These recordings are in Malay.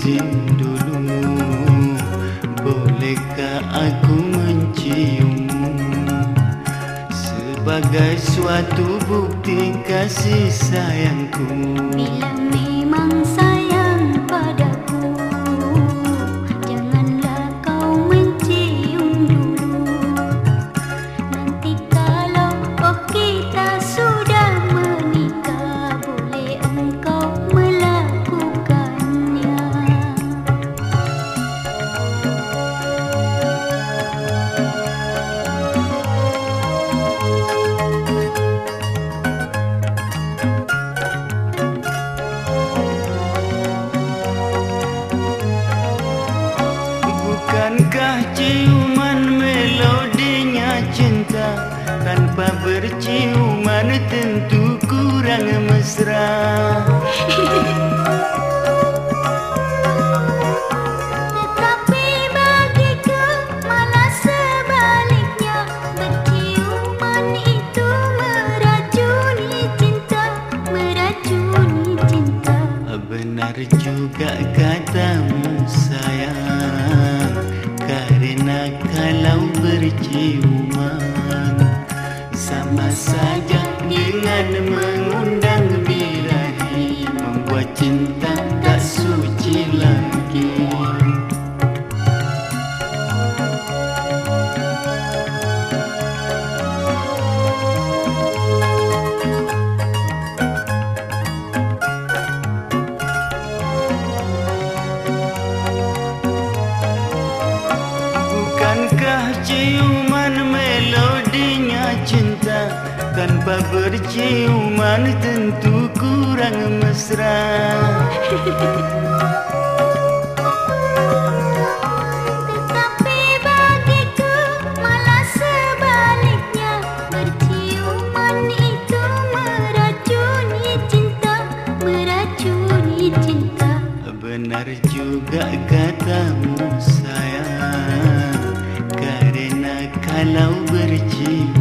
izin dulu. Bolehkah aku menciummu? Sebagai suatu bukti kasih sayangku. Bila memang sayangku Bukankah ciuman melodinya cinta. Tanpa berciuman tentu kurang mesra. Tetapi bagiku malah sebaliknya. Berciuman itu meracuni cinta Meracuni cinta. Benar juga katamu sayang berciuman Sama saja dengan mengundang birahi Membuat cinta tak suci lagi berciuman tentu kurang mesra. Tetapi bagiku malah sebaliknya. Berciuman itu meracuni cinta Meracuni cinta. Benar juga katamu sayang. Karena kalau berciuman Sama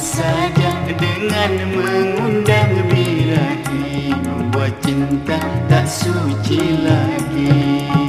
saja. Dengan mengundang birahi Membuat cinta tak suci lagi